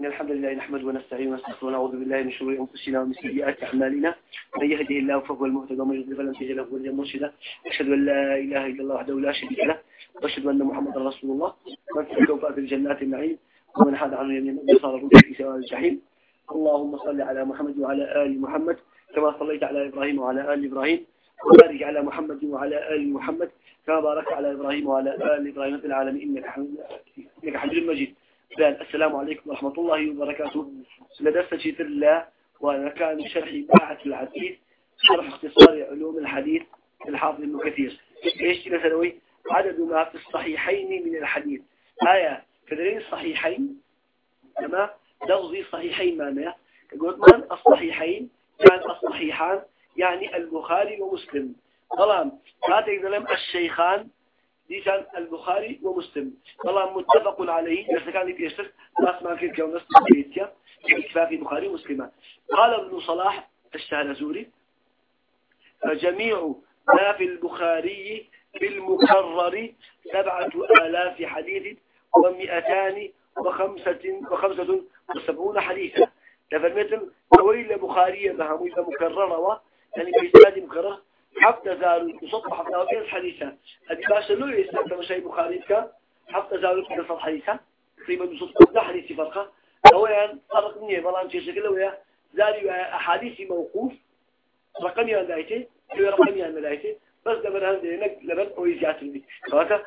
إن الحمد لله نحمد ونستعين ونستغفر ونعوذ بالله من شرور أنفسنا ومن سيئات أعمالنا. من يهده الله فهو المهتد ومن يضلل فلن تجد له وليا مرشدا. أشهد أن لا إله إلا الله وحده لا شريك له وأشهد أن محمدا رسول الله. من سلك في الجنات النعيم ومن حاد عنه يمين وصار الرجل في سواء الجحيم. اللهم صل على محمد وعلى آل محمد كما صليت على إبراهيم وعلى آل إبراهيم وبارك على محمد وعلى آل محمد كما باركت على إبراهيم وعلى آل إبراهيم في العالمين. إنك حميد مجيد. السلام عليكم ورحمة الله وبركاته. لدرس جيد الله وأنا كان شرح باعة الحديث شرح اختصار علوم الحديث الحافظ ابن كثير. إيش مثلا عدد ما في الصحيحين من الحديث. آية كذلين الصحيحين لما لفظي صحيحين معناه يقول من الصحيحين؟ كان الصحيحان يعني البخاري ومسلم. طبعا هذا الشيخان دي كان البخاري ومسلم. طبعا متفق عليه. بس كان يشتر ناس ما كان كون نص بيتيا في البخاري ومسلم. قال ابن صلاح الشهرزوري فجميع ما في البخاري بالمكرر سبعة آلاف حديث ومئتان وخمسة وخمسة وسبعون حديثا. لفرمتم ويل بخاري بهموي مكررة يعني بإسناد مكرر حتى زاروا يصدق حتى وكيس حديثا هذه باشا لو يستخدم شيء بخاري كا حتى زاروا كيس حديثا تقريبا يصدق ده حديث فرقة. هو يعني فرق مني بلان شيء شكله ويا زاري أحاديث موقوف. رقم يعني دايته رقم يعني دايته بس لمن هندينك لمن أويزيات مني فهذا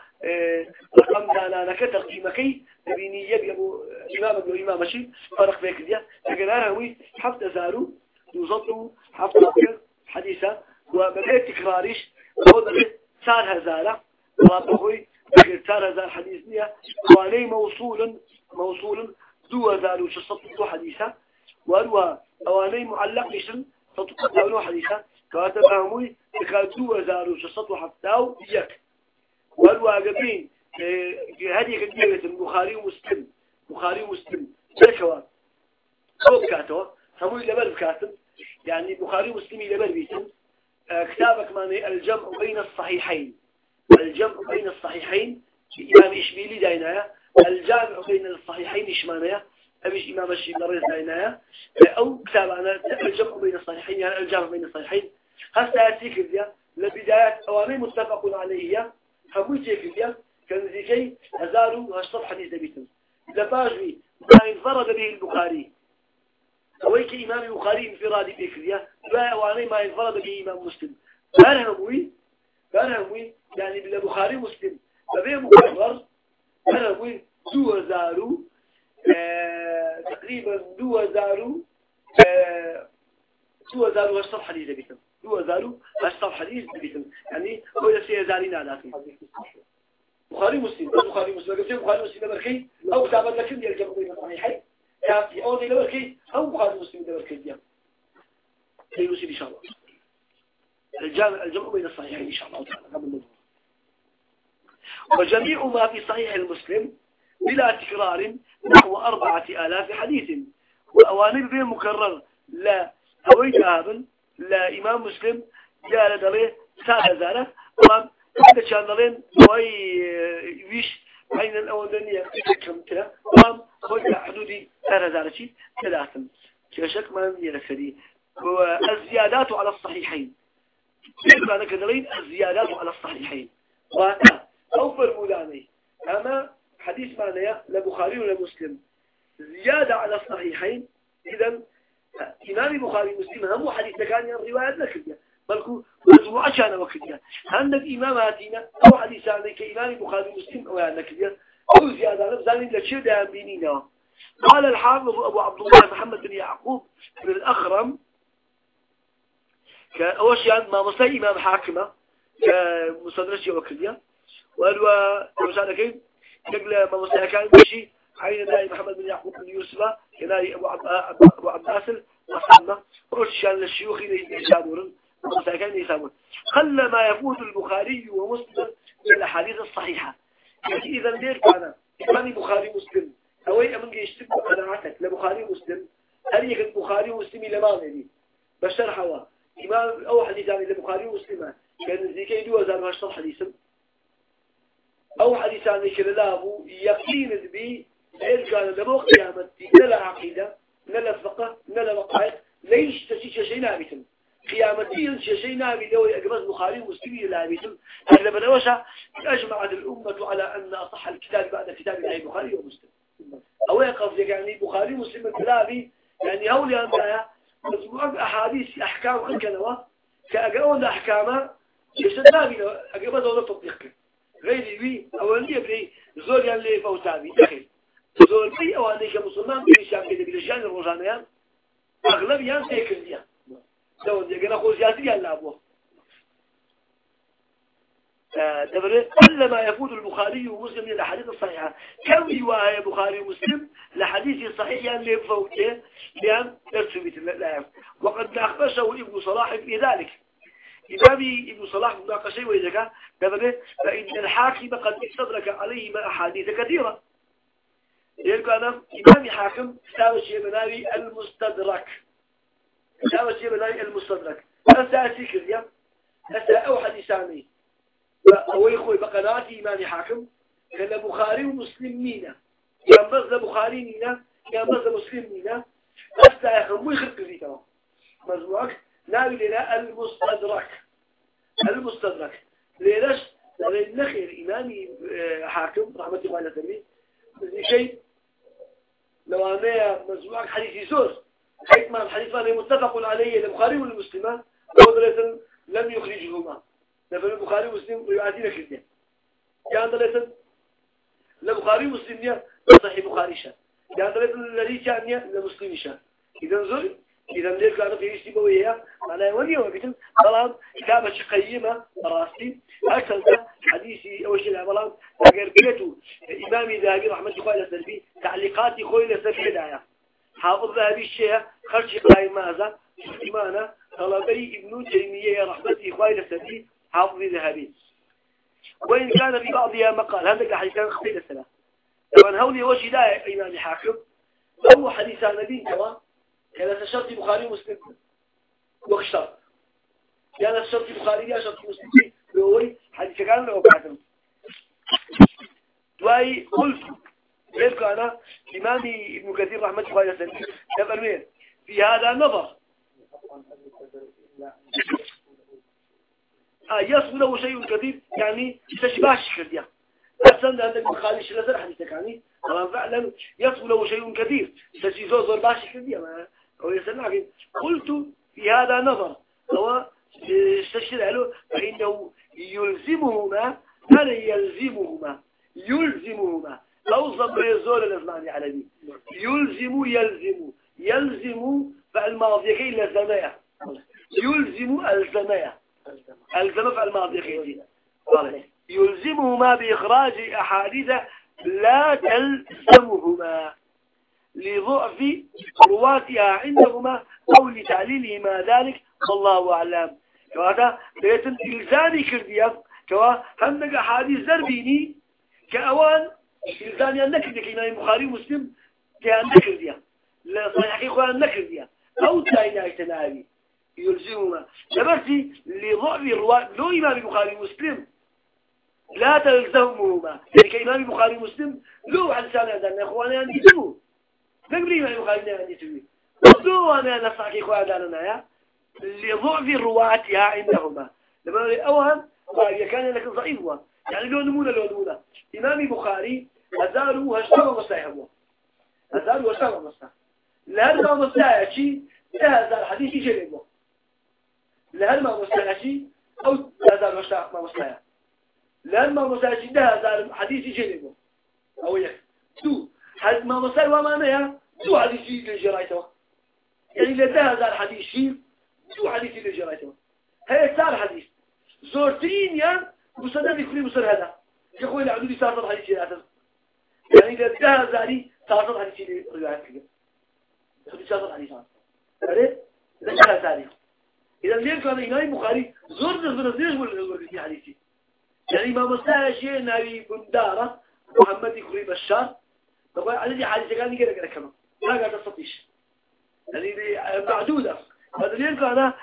رقم دانا نك تقييمكي تبيني يبي أبو إمام أبو إمام شيء فرق فيك ديا لكن أنا هو حفظ زارو يوصلوا حفظ حديثة وبدأت تكراريش ده صار هزارة وابوي صار هزار حديث نيا وعليه موصول موصول دو هزار وشصت دو حديثة. وأروى أواني معلق لشن تطلق حديثة. كاتب أهمي تكادو هزار وشصت وحفتاو يك وأروى قبين هذه كثيرة البخاري ومسلم. بخاري ومسلم. شكوا هو كاتوا هم لبر كاتب يعني بخاري ومسلم لبر بيتم. كتابك ماني الجمع بين الصحيحين. الجمع بين الصحيحين إمام إشبيلي داينايا الجامع بين الصحيحين إشمانيا أبيش إمام الشيبلريز داينايا أو كتاب أنا الجمع بين الصحيحين يعني الجامع بين الصحيحين. هسه أتيك ديا لبدايات أوامي متفق عليه ديا كان ذيكي هزارو هشطف حديث بيتم لباجوي ما انفرد به البخاري. أويك إمام البخاري انفراد بكريا لا واني ما انفرد به إمام مسلم. فأرهموي فأرهموي يعني بالبخاري مسلم. فبيه مكرر فأرهموي دو زارو آه تقريبا دو زارو آه دو زارو هشطف حديث بيتم دو زارو هشطف حديث بيتم يعني هو يسير زارين على بخاري مسلم بخاري مسلم. بخاري مسلم بركي أو كتابا لكن يرجع بين الصحيحين. كافي أو ذي لبركي أو بخاري مسلم لبركي ديام سيوسي إن شاء الله. الجامع الجمع بين الصحيحين إن شاء الله تعالى قبل الموضوع وجميع ما في صحيح المسلم بلا تكرار نحو أربعة آلاف حديث. وأوانب بين مكرر لا أوي ذهب لا إمام مسلم جاء لدريه سادة زالة طبعا هذا كان لين وي ويش بين الأولانية كم تلا قام خد حدودي. ثلاثة زارتي ثلاثة كشك ما يرسلي والزيادات على الصحيحين. معنى كذلين الزيادات على الصحيحين؟ وأنا أوفر مولاني أما حديث معناه لبخاري ولا مسلم. زيادة على الصحيحين. إذا إمام البخاري مسلم هم حديث كان الرواية ذكرية بلكو مجموعة كان وكذا هنك إماماتنا أو حديثان كإمام البخاري مسلم أو يعني كذا أو زيادة نبزانين لشيء ده بينينا قال الحافظ أبو عبد الله محمد بن يعقوب بن الأخرم كأوش يعني ما مصي إمام حاكمة كمصدرش وكذا وقالوا مثلا كيف نقل ما مصي كان مشي عين ناي محمد بن يعقوب بن يوسف كناي أبو ناصر وصلنا روش شان الشيوخ اللي مساكن يسامون خل ما يفوت البخاري ومسلم من الأحاديث الصحيحة. يعني إذا ليه كان إمام البخاري مسلم أوي أمن يشتب قناعتك لبخاري مسلم هل يكن البخاري ومسلم لما مني بشرح هوا إمام أو حديث عن البخاري ومسلم. كان ذيك يدو زان هشتر أو حديث عن كلا لا أبو يقين بي إيه قال لبو قيامتي نلا عقيدة نلا فقه نلا وقائد ليش تسيش شيء نابتن؟ قيامتي شيء نابي لو أقبض بخاري ومسلمي لابتن هذا بنوشة أجمعت الأمة على أن أصح الكتاب بعد كتاب الله بخاري ومسلم. أو يقصد يعني بخاري ومسلم الكلابي يعني هولي أنها مجموعة أحاديث أحكام خلقنا كأقوى أحكامها يشتد نابي أقبض ولا تطبيق. غير وي أولية بلي زور يعني فوتابي دخل زور بي أولي كمسلمان بي شام كده بلجان الروجانيان. أغلب يان تيكل ديان لو دي قنا خو زيادة يان لابوه دبرت كل ما يفوت البخاري ومسلم من الأحاديث الصحيحة كم يواهي بخاري ومسلم؟ لحديث صحيح يعني لفوته لأن ارتبت وقد أخبشه ابن صلاح في ذلك. إمامي ابن صلاح مناقشة وإذا دبره فإن الحاكم قد استدرك عليه ما أحاديث كثيرة. يقول أنا إمامي حاكم ساوى شيء مناوي المستدرك. ساوى شيء مناوي المستدرك أنا أسيكر يا. أسا أو حديثاني أو يخوي بقناتي إمامي حاكم كان بخاري ومسلم مينا كان بس بخاري مينا كان بس مسلم مينا أسا يخمو يخرق فيه مزموعك ناوي لنا المستدرك. المستدرك. ليش؟ لأن نخير إمامي آه، حاكم رحمة الله عليه شيء لو أنا مجموعة حديث يسوس حيث ما الحديث ما متفق عليه البخاري والمسلمة هو لم يخرجهما. لفن البخاري ومسلم ويعادينا كده يعني دلسل البخاري ومسلم صحيح بخاري شا يعني دلسل الذي كان لمسلم شا إذا زول إذا ذلك كان في اشتباه وياه أنا ولي وبيتم طبعا كتابة قيمة راسي أكثر حديثي أول شيء عملان أجر بيته إمامي ذهبي رحمة الله عليه السلبي تعليقاتي خويل السلبي دايا حافظ ذهبي الشيخ خرج قائم ماذا إيمانا طلبي ابن تيمية رحمة عليه السلبي حافظ ذهبي وإن كان في بعضها مقال هذا حديث كان خطير السلام طبعا هولي وشي لا إمام حاكم هو حديث نبي كمان كان شرط بخاري مسلم وخشرط كان شرط بخاري يا شرط مسلم هو حديث كان له بعدهم دواي قلت كيف أنا إمامي ابن كثير رحمة الله عليه وسلم في هذا النظر. آه يصل له شيء كثير يعني تشباش كرديا أصلا عندك مخالش لزر حديثك يعني فعلا يصل له شيء كثير تشيزو زور باش كرديا ويسمع قلت في هذا نظر هو استشهد له فإنه يلزمهما. هل يلزمهما؟ يلزمهما. لو يزول الأزمان العربي يلزم يلزم. يلزم فالماضي كي لزمية يلزم الزمية. الزم فالماضي كي يلزمهما بإخراج أحاديث لا تلزمهما لضعف رواتها عندهما أو لتعليلهما ذلك. والله أعلم. كواتا بيتن إلزامي كرديا كوا هم حديث زربيني. كأوان إلزامي أنك لك إمام البخاري ومسلم كأن نكرديا لا صحيح أن نكرديا أو تاينا اجتنابي يلزمهما. لبرتي لضعف الرواة. لو إمام البخاري ومسلم لا تلزمهما. يعني كإمام البخاري ومسلم لو عن سنة أن إخواني أن يدموا نقري ما يبغى عندي تبي بدو أنا نصحك إخوة دارنا يا لضعف رواتها عندهما. لما أوهم قال كان لك ضعيف يعني لو نمونا لو نمونا. إمام بخاري هزارو هشتغل مصاحبه هزارو هشتغل مصاحب لهذا ما مصاحب شيء هذا الحديث يجربه لهذا ما مصاحب شيء أو هذا ما مصاحب لهذا ما مصاحب شيء هذا الحديث يجربه أو يك تو هل ما مصاحب وما نيا دو حديثي لجرايته يعني لده هزار حديثي دو حديثي لجرايته هي سار حديث زورتين يا مسند يكون مسند هذا. يقول العدود سار حديثي هذا يعني لده هزاري سار حديثي لروايات كده حديث سار حديث عرفت؟ لده هزاري إذا ليه كان إمام بخاري زور نزل نزيج ولا في حديثي يعني ما مسألة شيء نبي بندارة محمد يكريم الشار طبعا على حديث كان يقرأ كده كمان لا قاعد تستطيش يعني معدودة. هذا اللي أنا؟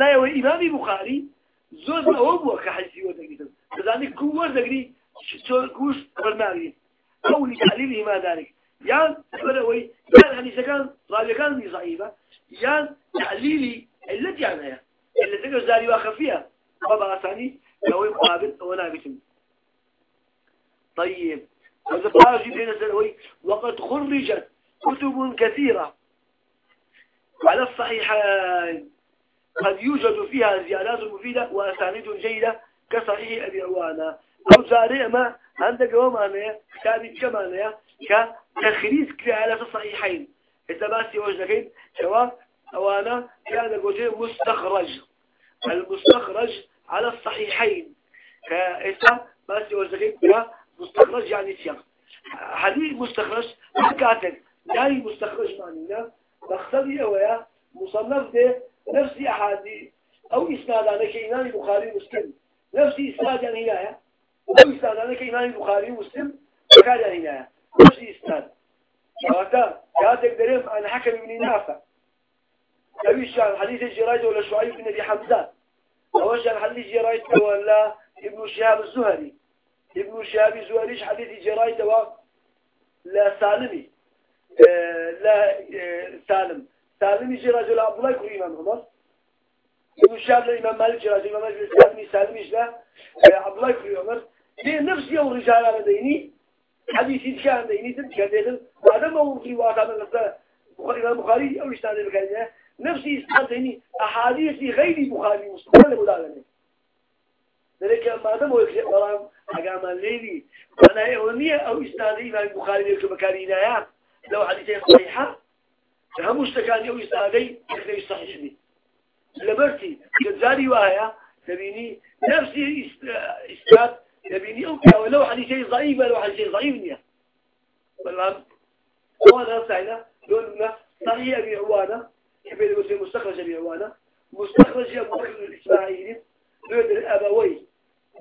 لا يوي إمامي بخاري زود ما هو كحديثي ودقيقة كذلك كور دقيقة شو كوش برنامج أو لتعليله ما ذلك. يان بروي يان حديث كان راوي كان ضعيفة. يان تعليلي التي عنها اللي تقدر زاري وخفيها طبعا ثاني؟ لو يقابل ونابت طيب. هذا قال بين السنوي وقد خرجت كتب كثيرة على الصحيحين. قد يوجد فيها زيادات مفيدة وأسانيد جيدة كصحيح أبي عوانا أو زاري ما عندك ومعنى كتابي كمعنى كتخريز على الصحيحين إذا باسي وجدكين سواء أوانا كان قلت مستخرج. المستخرج على الصحيحين. كإذا باسي وجدكين مستخرج يعني سياق حديث مستخرج كاتب يعني مستخرج معنينا مقصدي أويا مصنف ده نفس أحادي. أو إسناد أنا كإمام بخاري مسلم. نفس إسناد يعني هنا إسناد أنا كإمام بخاري مسلم كان يعني هنا نفس إسناد وقتا كاتب دريم عن حكم بن نافع أبيش عن حديث الجرايد ولا شعيب بن أبي حمزة؟ أوش عن حديث الجرايد ولا ابن شهاب الزهري. ابن شهاب الزهري حديث الجرايد لا سالمي آه، لا آه، سالم. سالم يجي رجل عبد الله يكون إمام عمر ابن شهاب الإمام مالك رجل إمام مالك سالم سالم يجي لا آه، عبد الله يكون عمر دي نفس يوم رجال على ديني حديث كان ديني تذكر ديني هذا ما هو في واقع من بخاري البخاري أو يشتغل بكلمة نفس إسناد ديني أحاديث غير بخاري مسلم ولا مدالني ذلك ما دام هو يكشف برام حقام الليلي أنا إيه أو إسناد إمام البخاري يكتب بكارينا لو حديثين صحيحة هموش تكاني أو إسنادي يخلي صحيح بي لبرتي كذاري وآية تبيني نفسي إسناد تبيني أو لو حديثين ضعيفة لو حديثين ضعيف نية. بالله وانا سعينا لنا صحيح أبي عوانة كيف يقول مستخرج أبي عوانة؟ مستخرج أبو بكر الإسماعيلي لدى الأبوي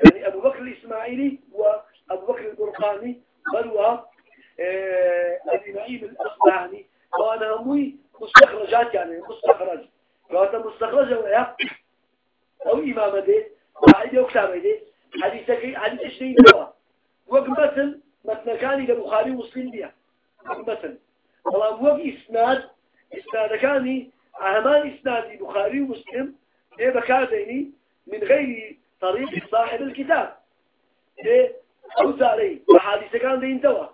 يعني أبو بكر الإسماعيلي وأبو بكر القرقاني بل آه، أبي نعيم الأصبهاني. وأنا أموي مستخرجات يعني مستخرج. فهذا مستخرج ويا أو إمام ده واحد يكتب ده حديثك حديث شيء دوا وقت مثل مثل كان إذا بخاري مسلم بيا مثل والله وقت إسناد إسناد كاني أهمان إسناد بخاري ومسلم إيه بكاتيني من غير طريق صاحب الكتاب. إيه أوزع عليه وحادثة كان دين دوا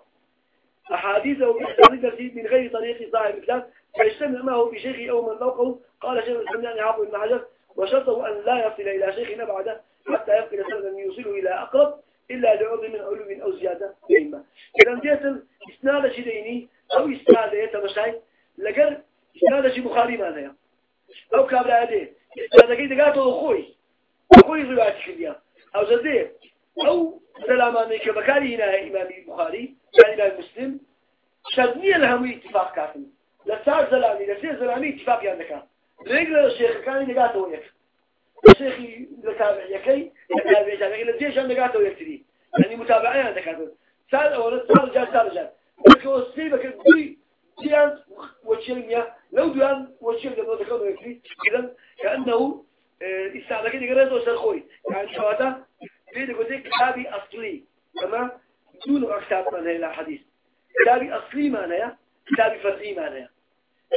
أحاديثه بإحسان من غير طريق صاحب الكتاب. فيجتمع معه بشيخ أو من فوقه قال شيخ الإسلام يعني حافظ بن حجر وشرطه أن لا يصل إلى شيخ بعده حتى يفقد سندا يوصله إلى أقرب إلا لعضو من علو أو زيادة بهما. إذا جيت إسناد شديني أو إسناد يتمشي لقل إسناد شي بخاري ماذا أو كابل هذه إسناد كي تقاته أخوي أخوي رواية شديا أو زدي أو سلاماني كبكاري هنا إمام البخاري يعني إمام مسلم. شدني لهم اتفاق كافي. لسار زلامي لسير زلامي اتفاق يعني كان ليقل الشيخ كان نقاته ويك الشيخ لتابع يكي لتابع جامع إلى الجيش نقاته ويكتري يعني متابعين عندك سال أولا سال جال سال جال لكن وصيبك دوي ديان وشيلميا لو ديان وشيل لما ذكرنا يكتري إذا كأنه استعمل كده قرأت وسرخوي يعني شواتا في قلت كتابي أصلي تمام دون كتاب من هي الحديث كتابي أصلي معناه كتابي فرعي معناه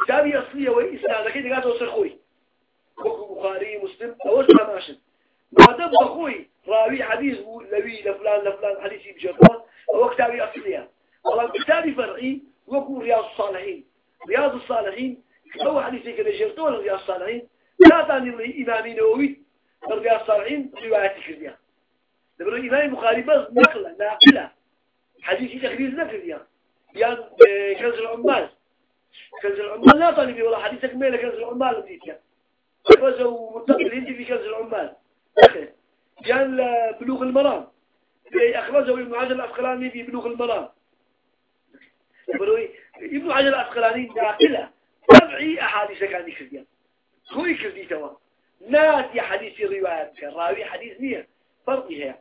كتابي أصلي هو إسناد كده قاعد وصل خوي بخاري مسلم أول ما ماشي ما دام بخوي راوي حديث لوي لفلان لفلان حديث بجربه هو كتابي أصلي والله كتابي فرعي وكو رياض الصالحين. رياض الصالحين هو حديث كده جرته رياض الصالحين. لا تعني الإمام نووي رياض الصالحين رواية كردية لبرو الإمام البخاري بس نقلة ناقلة. حديث تخريج نقل يعني. يعني كنز العمال. كنز العمال. لا طالبي والله حديثك ميلة كنز العمال بديت يعني أخرجه متصل هندي في كنز العمال. يعني بلوغ المرام. أخرجه ابن عجل الأسقلاني في بلوغ المرام. ابن عجل الأسقلاني ناقلة تبعي أحاديث كان يكرديان هو يكردي توا ناسي حديث الروايات راوي حديث نية. فرقي هي.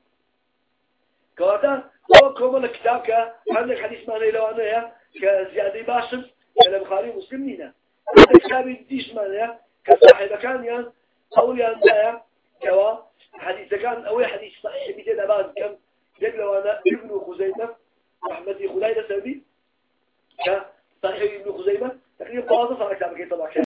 كواتا هو الكتاب كا عندك حديث معنى لو أنا كزيادة باشم. كالبخاري مسلم نينا الكتاب يديش معنى كصاحب كان يان أولي أنها كوا حديث كان أول حديث صحيح بيتنا بعد كم يقلوا أنا ابن خزيمة أحمد خلايدة سبي كصحيح ابن خزيمة تقريبا بعض صار كتابك طبعا